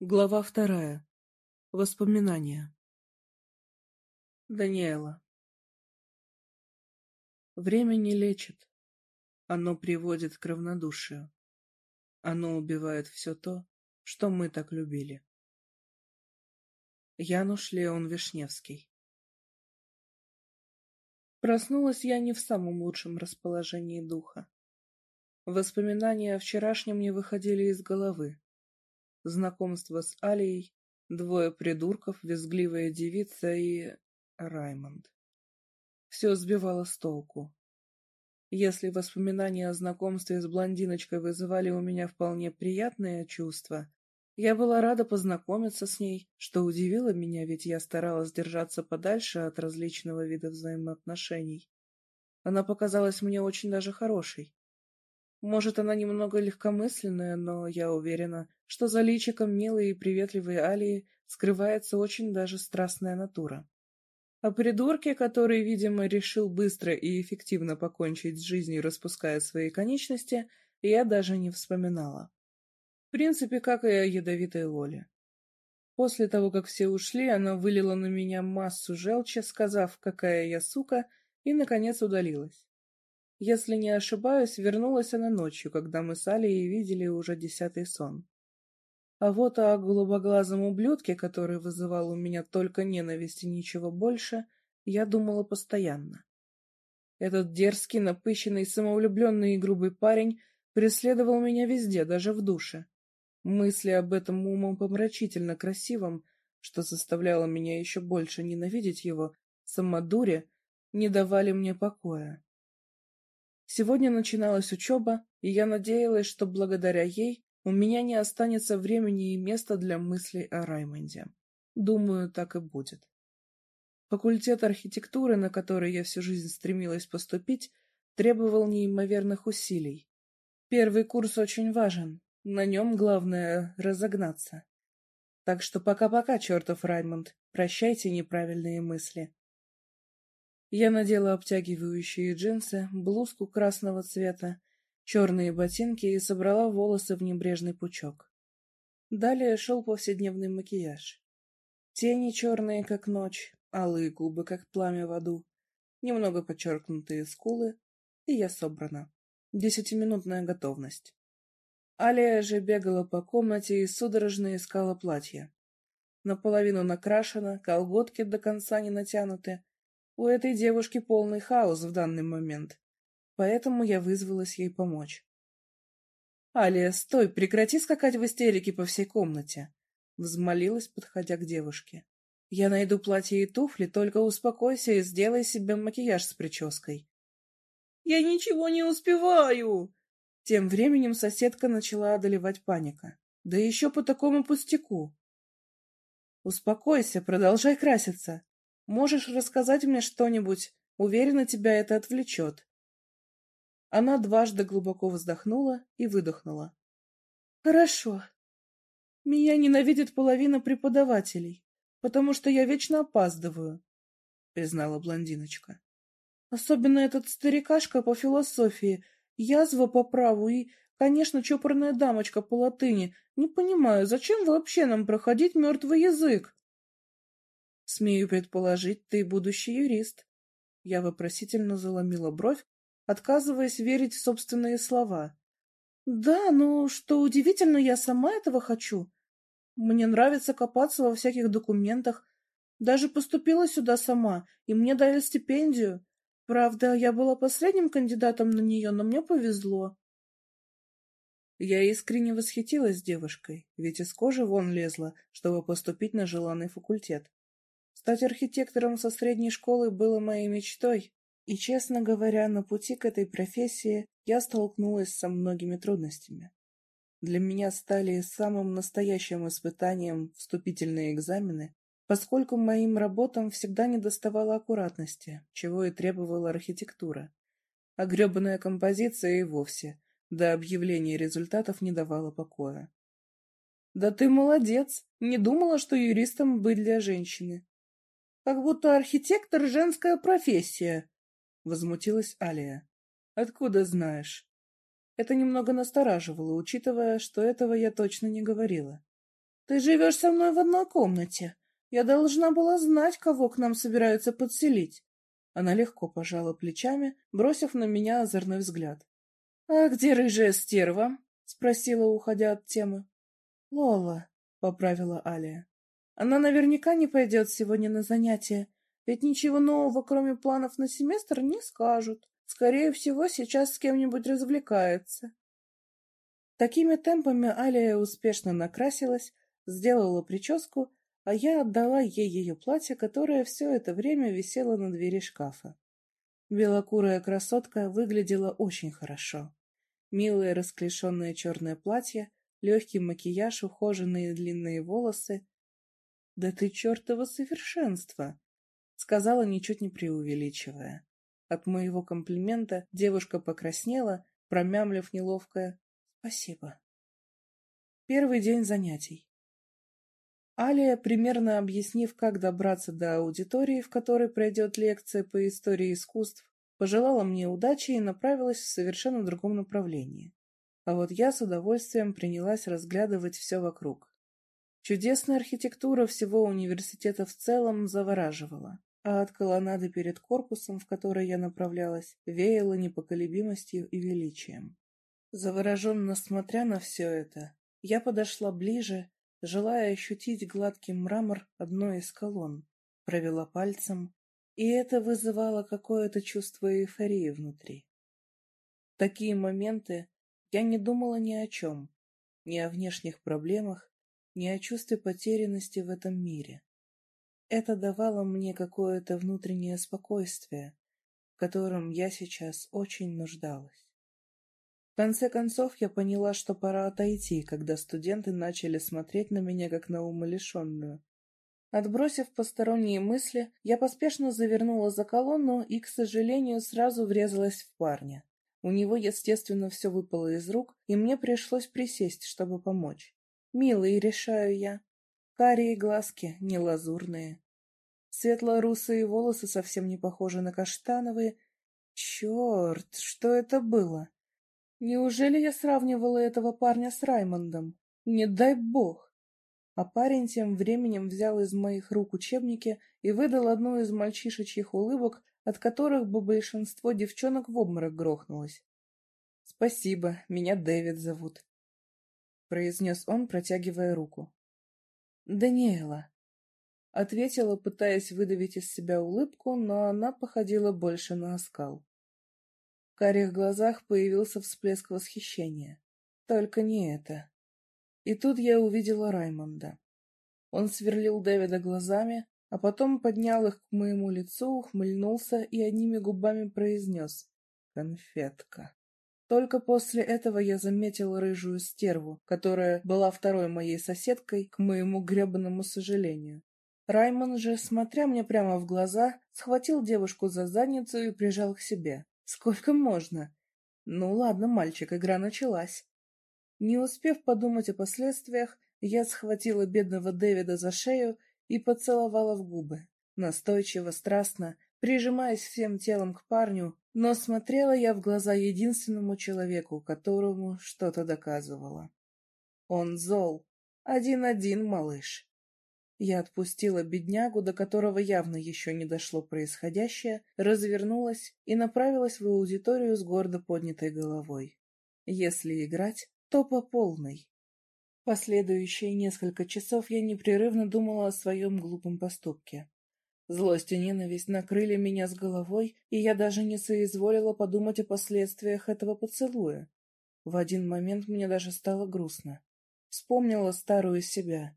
Глава вторая. Воспоминания. Даниэла. Время не лечит. Оно приводит к равнодушию. Оно убивает все то, что мы так любили. Януш Леон Вишневский. Проснулась я не в самом лучшем расположении духа. Воспоминания о вчерашнем не выходили из головы знакомство с Алией, двое придурков, визгливая девица и... Раймонд. Все сбивало с толку. Если воспоминания о знакомстве с блондиночкой вызывали у меня вполне приятные чувства, я была рада познакомиться с ней, что удивило меня, ведь я старалась держаться подальше от различного вида взаимоотношений. Она показалась мне очень даже хорошей. Может, она немного легкомысленная, но я уверена, что за личиком милой и приветливой Алии скрывается очень даже страстная натура. О придурке, который, видимо, решил быстро и эффективно покончить с жизнью, распуская свои конечности, я даже не вспоминала. В принципе, как и о ядовитой Лоле. После того, как все ушли, она вылила на меня массу желчи, сказав, какая я сука, и, наконец, удалилась. Если не ошибаюсь, вернулась она ночью, когда мы с Алией видели уже десятый сон. А вот о голубоглазом ублюдке, который вызывал у меня только ненависть и ничего больше, я думала постоянно. Этот дерзкий, напыщенный, самовлюбленный и грубый парень преследовал меня везде, даже в душе. Мысли об этом умом помрачительно красивом, что заставляло меня еще больше ненавидеть его, самодуре, не давали мне покоя. Сегодня начиналась учеба, и я надеялась, что благодаря ей у меня не останется времени и места для мыслей о Раймонде. Думаю, так и будет. Факультет архитектуры, на который я всю жизнь стремилась поступить, требовал неимоверных усилий. Первый курс очень важен, на нем главное разогнаться. Так что пока-пока, чертов Раймонд, прощайте неправильные мысли. Я надела обтягивающие джинсы, блузку красного цвета, черные ботинки и собрала волосы в небрежный пучок. Далее шел повседневный макияж. Тени черные, как ночь, алые губы, как пламя в аду, немного подчеркнутые скулы, и я собрана. Десятиминутная готовность. Алия же бегала по комнате и судорожно искала платье. Наполовину накрашена, колготки до конца не натянуты, у этой девушки полный хаос в данный момент, поэтому я вызвалась ей помочь. «Алия, стой, прекрати скакать в истерике по всей комнате!» Взмолилась, подходя к девушке. «Я найду платье и туфли, только успокойся и сделай себе макияж с прической». «Я ничего не успеваю!» Тем временем соседка начала одолевать паника. Да еще по такому пустяку. «Успокойся, продолжай краситься. Можешь рассказать мне что-нибудь? Уверена, тебя это отвлечет. Она дважды глубоко вздохнула и выдохнула. Хорошо. Меня ненавидит половина преподавателей, потому что я вечно опаздываю, признала блондиночка. Особенно этот старикашка по философии, язва по праву и, конечно, чопорная дамочка по латыни. Не понимаю, зачем вообще нам проходить мертвый язык? Смею предположить, ты будущий юрист. Я вопросительно заломила бровь, отказываясь верить в собственные слова. Да, но что удивительно, я сама этого хочу. Мне нравится копаться во всяких документах. Даже поступила сюда сама, и мне дали стипендию. Правда, я была последним кандидатом на нее, но мне повезло. Я искренне восхитилась девушкой, ведь из кожи вон лезла, чтобы поступить на желанный факультет. Стать архитектором со средней школы было моей мечтой, и, честно говоря, на пути к этой профессии я столкнулась со многими трудностями. Для меня стали самым настоящим испытанием вступительные экзамены, поскольку моим работам всегда недоставало аккуратности, чего и требовала архитектура. А гребаная композиция и вовсе до объявления результатов не давала покоя. «Да ты молодец! Не думала, что юристом быть для женщины. Как будто архитектор — женская профессия, — возмутилась Алия. — Откуда знаешь? Это немного настораживало, учитывая, что этого я точно не говорила. Ты живешь со мной в одной комнате. Я должна была знать, кого к нам собираются подселить. Она легко пожала плечами, бросив на меня озорной взгляд. — А где рыжая стерва? — спросила, уходя от темы. — Лола, — поправила Алия. — Она наверняка не пойдет сегодня на занятия, ведь ничего нового, кроме планов на семестр, не скажут. Скорее всего, сейчас с кем-нибудь развлекается. Такими темпами Алия успешно накрасилась, сделала прическу, а я отдала ей ее платье, которое все это время висело на двери шкафа. Белокурая красотка выглядела очень хорошо. Милое расклешенное черное платье, легкий макияж, ухоженные длинные волосы. «Да ты чертово совершенство!» — сказала, ничуть не преувеличивая. От моего комплимента девушка покраснела, промямлив неловкое «Спасибо». Первый день занятий. Алия, примерно объяснив, как добраться до аудитории, в которой пройдет лекция по истории искусств, пожелала мне удачи и направилась в совершенно другом направлении. А вот я с удовольствием принялась разглядывать все вокруг. Чудесная архитектура всего университета в целом завораживала а от колоннады перед корпусом, в который я направлялась, веяло непоколебимостью и величием. Завороженно смотря на все это, я подошла ближе, желая ощутить гладкий мрамор одной из колонн, провела пальцем, и это вызывало какое-то чувство эйфории внутри. В такие моменты я не думала ни о чем, ни о внешних проблемах, ни о чувстве потерянности в этом мире. Это давало мне какое-то внутреннее спокойствие, в котором я сейчас очень нуждалась. В конце концов, я поняла, что пора отойти, когда студенты начали смотреть на меня, как на умалишенную. Отбросив посторонние мысли, я поспешно завернула за колонну и, к сожалению, сразу врезалась в парня. У него, естественно, все выпало из рук, и мне пришлось присесть, чтобы помочь. «Милый, решаю я, Карие глазки, не лазурные. Светло-русые волосы совсем не похожи на каштановые. Черт, что это было? Неужели я сравнивала этого парня с Раймондом? Не дай бог! А парень тем временем взял из моих рук учебники и выдал одну из мальчишечьих улыбок, от которых бы большинство девчонок в обморок грохнулось. «Спасибо, меня Дэвид зовут», — произнес он, протягивая руку. «Даниэла», — ответила, пытаясь выдавить из себя улыбку, но она походила больше на оскал. В карих глазах появился всплеск восхищения. Только не это. И тут я увидела Раймонда. Он сверлил Дэвида глазами, а потом поднял их к моему лицу, ухмыльнулся и одними губами произнес «Конфетка». Только после этого я заметила рыжую стерву, которая была второй моей соседкой, к моему гребаному сожалению. Раймон же, смотря мне прямо в глаза, схватил девушку за задницу и прижал к себе. Сколько можно? Ну ладно, мальчик, игра началась. Не успев подумать о последствиях, я схватила бедного Дэвида за шею и поцеловала в губы. Настойчиво, страстно, прижимаясь всем телом к парню, но смотрела я в глаза единственному человеку, которому что-то доказывала. Он зол. Один-один, малыш. Я отпустила беднягу, до которого явно еще не дошло происходящее, развернулась и направилась в аудиторию с гордо поднятой головой. Если играть, то по полной. Последующие несколько часов я непрерывно думала о своем глупом поступке. Злость и ненависть накрыли меня с головой, и я даже не соизволила подумать о последствиях этого поцелуя. В один момент мне даже стало грустно. Вспомнила старую себя,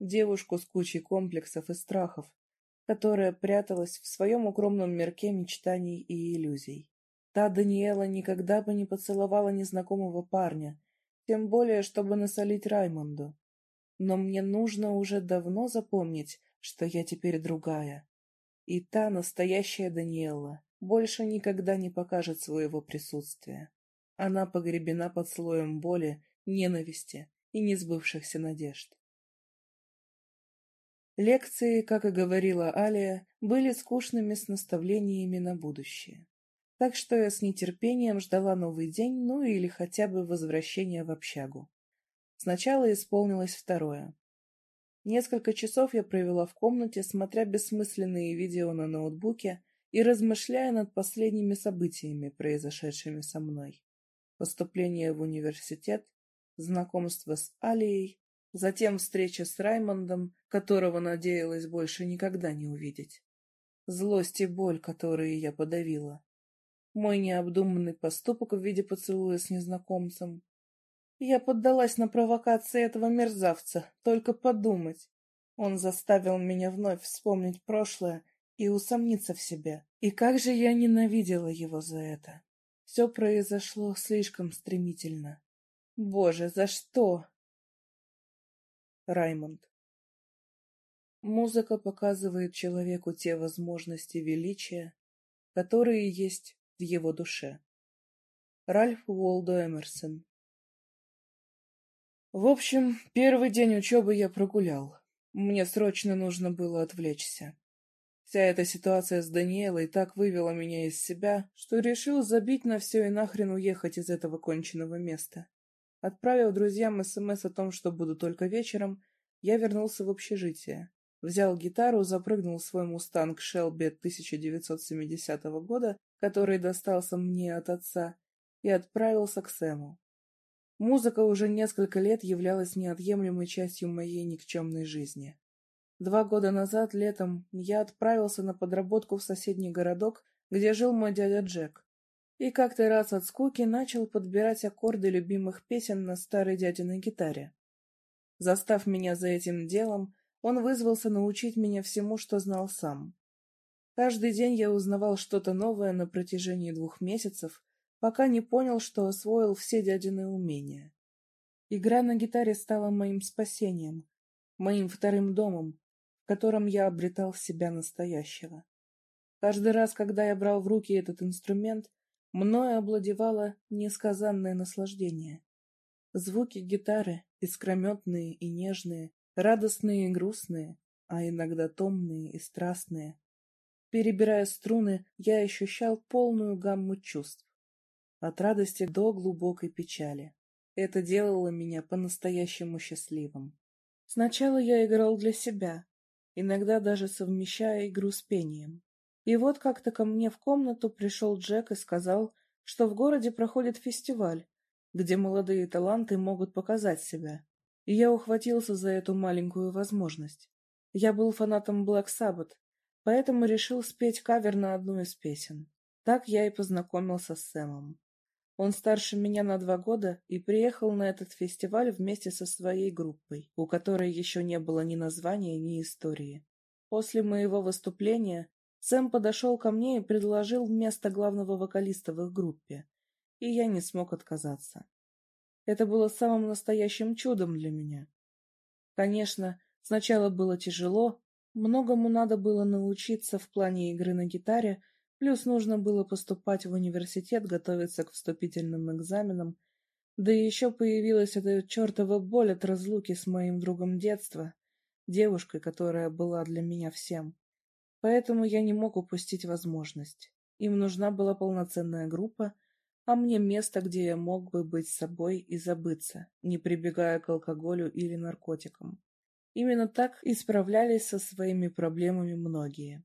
девушку с кучей комплексов и страхов, которая пряталась в своем укромном мирке мечтаний и иллюзий. Та Даниэла никогда бы не поцеловала незнакомого парня, тем более, чтобы насолить Раймонду. Но мне нужно уже давно запомнить, что я теперь другая. И та настоящая Даниэла больше никогда не покажет своего присутствия. Она погребена под слоем боли, ненависти и несбывшихся надежд. Лекции, как и говорила Алия, были скучными с наставлениями на будущее. Так что я с нетерпением ждала новый день, ну или хотя бы возвращения в общагу. Сначала исполнилось второе. Несколько часов я провела в комнате, смотря бессмысленные видео на ноутбуке и размышляя над последними событиями, произошедшими со мной. Поступление в университет, знакомство с Алией, затем встреча с Раймондом, которого надеялась больше никогда не увидеть. Злость и боль, которые я подавила. Мой необдуманный поступок в виде поцелуя с незнакомцем. Я поддалась на провокации этого мерзавца, только подумать. Он заставил меня вновь вспомнить прошлое и усомниться в себе. И как же я ненавидела его за это. Все произошло слишком стремительно. Боже, за что? Раймонд. Музыка показывает человеку те возможности величия, которые есть в его душе. Ральф Уолдо Эмерсон В общем, первый день учебы я прогулял. Мне срочно нужно было отвлечься. Вся эта ситуация с Даниэлой так вывела меня из себя, что решил забить на все и нахрен уехать из этого конченного места. Отправив друзьям СМС о том, что буду только вечером, я вернулся в общежитие. Взял гитару, запрыгнул в свой мустанг Шелби 1970 года, который достался мне от отца, и отправился к Сэму. Музыка уже несколько лет являлась неотъемлемой частью моей никчемной жизни. Два года назад, летом, я отправился на подработку в соседний городок, где жил мой дядя Джек, и как-то раз от скуки начал подбирать аккорды любимых песен на старой дядиной гитаре. Застав меня за этим делом, он вызвался научить меня всему, что знал сам. Каждый день я узнавал что-то новое на протяжении двух месяцев, пока не понял, что освоил все дядины умения. Игра на гитаре стала моим спасением, моим вторым домом, в котором я обретал себя настоящего. Каждый раз, когда я брал в руки этот инструмент, мною обладевало несказанное наслаждение. Звуки гитары, искрометные и нежные, радостные и грустные, а иногда томные и страстные. Перебирая струны, я ощущал полную гамму чувств. От радости до глубокой печали. Это делало меня по-настоящему счастливым. Сначала я играл для себя, иногда даже совмещая игру с пением. И вот как-то ко мне в комнату пришел Джек и сказал, что в городе проходит фестиваль, где молодые таланты могут показать себя. И я ухватился за эту маленькую возможность. Я был фанатом Black Sabbath, поэтому решил спеть кавер на одну из песен. Так я и познакомился с Сэмом. Он старше меня на два года и приехал на этот фестиваль вместе со своей группой, у которой еще не было ни названия, ни истории. После моего выступления Сэм подошел ко мне и предложил место главного вокалиста в их группе, и я не смог отказаться. Это было самым настоящим чудом для меня. Конечно, сначала было тяжело, многому надо было научиться в плане игры на гитаре, плюс нужно было поступать в университет, готовиться к вступительным экзаменам, да и еще появилась эта чертова боль от разлуки с моим другом детства, девушкой, которая была для меня всем. Поэтому я не мог упустить возможность. Им нужна была полноценная группа, а мне место, где я мог бы быть собой и забыться, не прибегая к алкоголю или наркотикам. Именно так и справлялись со своими проблемами многие.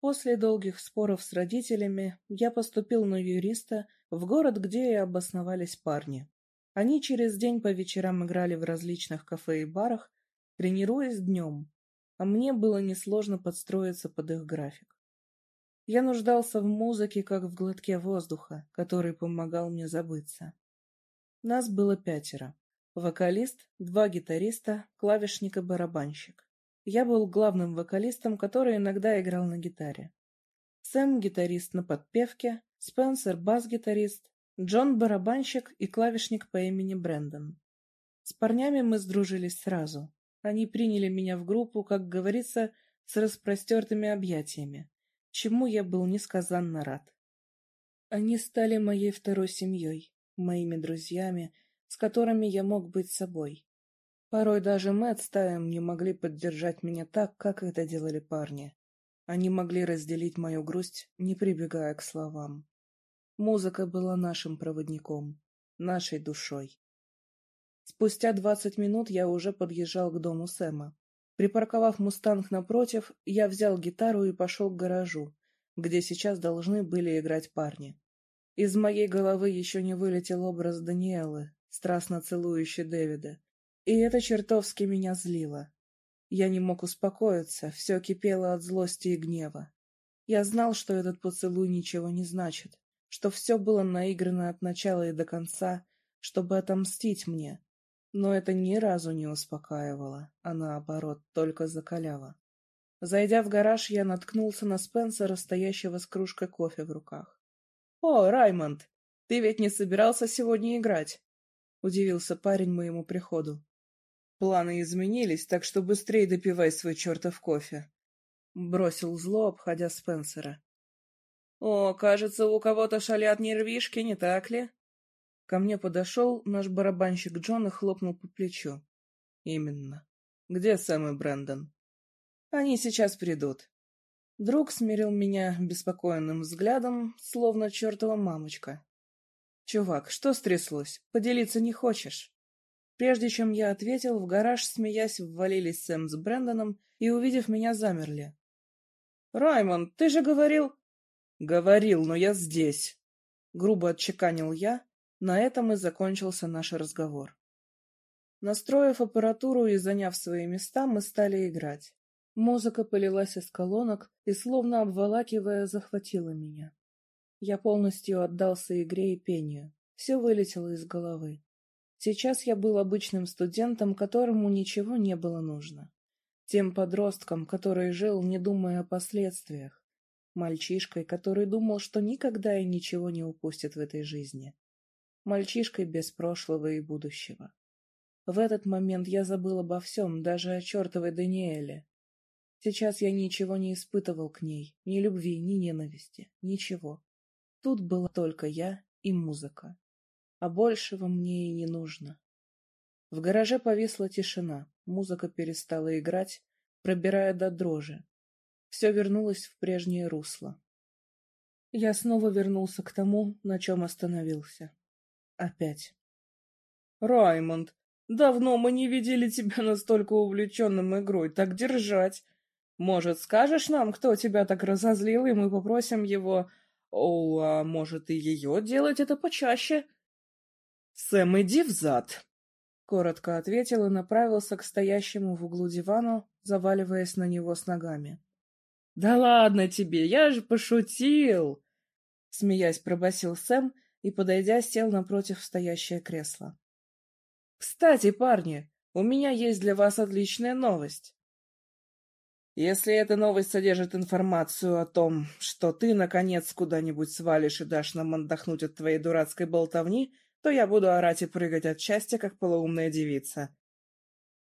После долгих споров с родителями я поступил на юриста в город, где и обосновались парни. Они через день по вечерам играли в различных кафе и барах, тренируясь днем, а мне было несложно подстроиться под их график. Я нуждался в музыке, как в глотке воздуха, который помогал мне забыться. Нас было пятеро. Вокалист, два гитариста, клавишник и барабанщик. Я был главным вокалистом, который иногда играл на гитаре. Сэм — гитарист на подпевке, Спенсер — бас-гитарист, Джон — барабанщик и клавишник по имени Брэндон. С парнями мы сдружились сразу. Они приняли меня в группу, как говорится, с распростертыми объятиями, чему я был несказанно рад. Они стали моей второй семьей, моими друзьями, с которыми я мог быть собой. Порой даже Мэтт с Таем не могли поддержать меня так, как это делали парни. Они могли разделить мою грусть, не прибегая к словам. Музыка была нашим проводником, нашей душой. Спустя двадцать минут я уже подъезжал к дому Сэма. Припарковав «Мустанг» напротив, я взял гитару и пошел к гаражу, где сейчас должны были играть парни. Из моей головы еще не вылетел образ Даниэлы, страстно целующей Дэвида, и это чертовски меня злило. Я не мог успокоиться, все кипело от злости и гнева. Я знал, что этот поцелуй ничего не значит, что все было наиграно от начала и до конца, чтобы отомстить мне. Но это ни разу не успокаивало, а наоборот, только закаляло. Зайдя в гараж, я наткнулся на Спенсера, стоящего с кружкой кофе в руках. — О, Раймонд, ты ведь не собирался сегодня играть? — удивился парень моему приходу. Планы изменились, так что быстрее допивай свой чертов кофе. Бросил зло, обходя Спенсера. О, кажется, у кого-то шалят нервишки, не так ли? Ко мне подошел наш барабанщик Джон и хлопнул по плечу. Именно. Где Сэм и Брэндон? Они сейчас придут. Друг смирил меня беспокойным взглядом, словно чертова мамочка. «Чувак, что стряслось? Поделиться не хочешь?» Прежде чем я ответил, в гараж, смеясь, ввалились Сэм с Брэндоном и, увидев меня, замерли. «Раймонд, ты же говорил...» «Говорил, но я здесь!» Грубо отчеканил я. На этом и закончился наш разговор. Настроив аппаратуру и заняв свои места, мы стали играть. Музыка полилась из колонок и, словно обволакивая, захватила меня. Я полностью отдался игре и пению. Все вылетело из головы. Сейчас я был обычным студентом, которому ничего не было нужно. Тем подростком, который жил, не думая о последствиях. Мальчишкой, который думал, что никогда и ничего не упустит в этой жизни. Мальчишкой без прошлого и будущего. В этот момент я забыл обо всем, даже о чертовой Даниэле. Сейчас я ничего не испытывал к ней, ни любви, ни ненависти, ничего. Тут была только я и музыка а большего мне и не нужно. В гараже повисла тишина, музыка перестала играть, пробирая до дрожи. Все вернулось в прежнее русло. Я снова вернулся к тому, на чем остановился. Опять. «Раймонд, давно мы не видели тебя настолько увлеченным игрой, так держать. Может, скажешь нам, кто тебя так разозлил, и мы попросим его... О, а может, и ее делать это почаще?» «Сэм, иди взад!» Коротко ответил и направился к стоящему в углу дивану, заваливаясь на него с ногами. «Да ладно тебе, я же пошутил!» Смеясь, пробасил Сэм и, подойдя, сел напротив стоящее кресло. «Кстати, парни, у меня есть для вас отличная новость. Если эта новость содержит информацию о том, что ты, наконец, куда-нибудь свалишь и дашь нам отдохнуть от твоей дурацкой болтовни, то я буду орать и прыгать от счастья, как полоумная девица.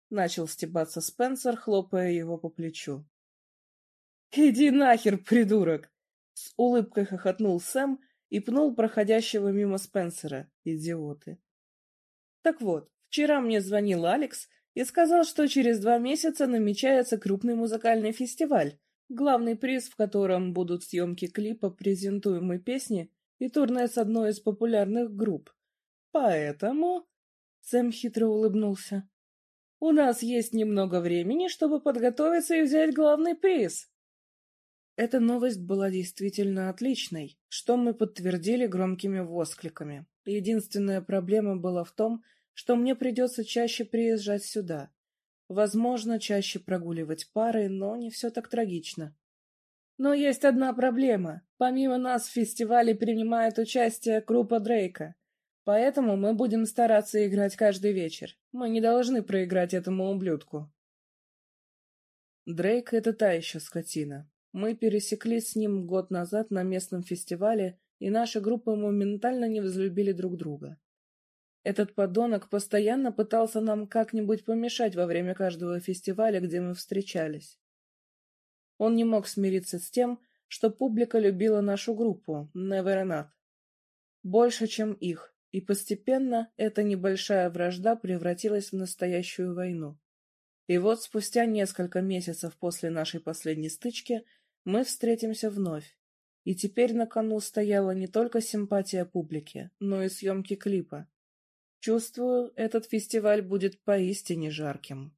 Начал стебаться Спенсер, хлопая его по плечу. «Иди нахер, придурок!» С улыбкой хохотнул Сэм и пнул проходящего мимо Спенсера. Идиоты. Так вот, вчера мне звонил Алекс и сказал, что через два месяца намечается крупный музыкальный фестиваль, главный приз в котором будут съемки клипа презентуемой песни и турне с одной из популярных групп. Поэтому... Сэм хитро улыбнулся. У нас есть немного времени, чтобы подготовиться и взять главный приз. Эта новость была действительно отличной, что мы подтвердили громкими воскликами. Единственная проблема была в том, что мне придется чаще приезжать сюда. Возможно, чаще прогуливать пары, но не все так трагично. Но есть одна проблема. Помимо нас в фестивале принимает участие группа Дрейка. Поэтому мы будем стараться играть каждый вечер. Мы не должны проиграть этому ублюдку. Дрейк — это та еще скотина. Мы пересеклись с ним год назад на местном фестивале, и наша группа моментально не возлюбили друг друга. Этот подонок постоянно пытался нам как-нибудь помешать во время каждого фестиваля, где мы встречались. Он не мог смириться с тем, что публика любила нашу группу, Never Enough, больше, чем их, и постепенно эта небольшая вражда превратилась в настоящую войну. И вот спустя несколько месяцев после нашей последней стычки мы встретимся вновь. И теперь на кону стояла не только симпатия публики, но и съемки клипа. Чувствую, этот фестиваль будет поистине жарким.